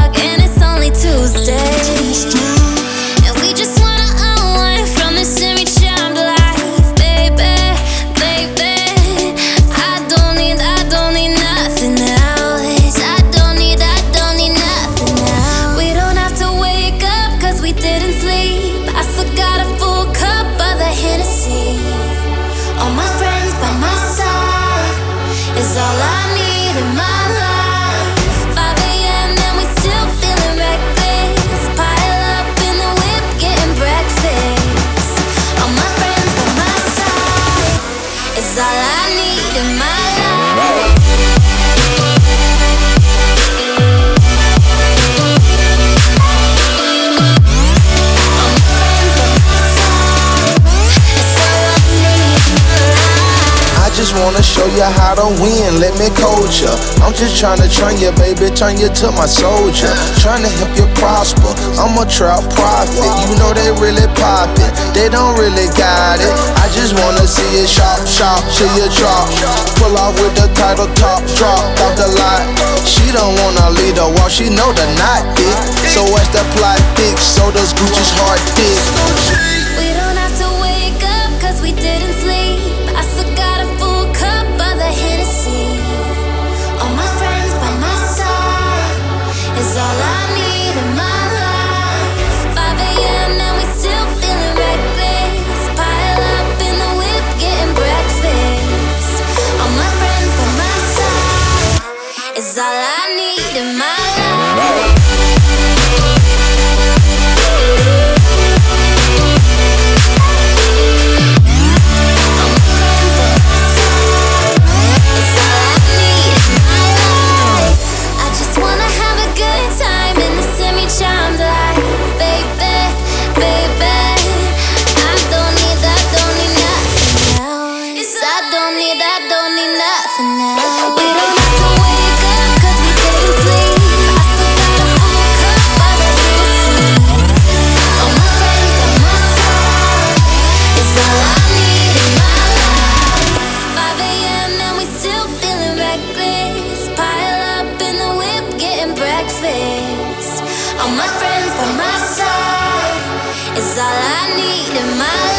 and it's only Tuesday. And we just wanna unwind from this semi charmed life, baby, baby. I don't need, I don't need nothing else. I don't need, I don't need nothing else. We don't have to wake we didn't sleep. I still got a full cup of the Hennessy. All my friends by my side is all I need. Just wanna show you how to win, let me coach ya. I'm just trying to train you, baby, turn you to my soldier. Trying to help you prosper, I'm a trap prophet. You know they really pop it, they don't really got it. I just wanna see it sharp, sharp, till you drop. Pull off with the title top, drop off the lot. She don't wanna lead the walk, she know the not thick. So what's the plot thick? So does Gucci's heart thick. All my friends by my side is all I need in my life.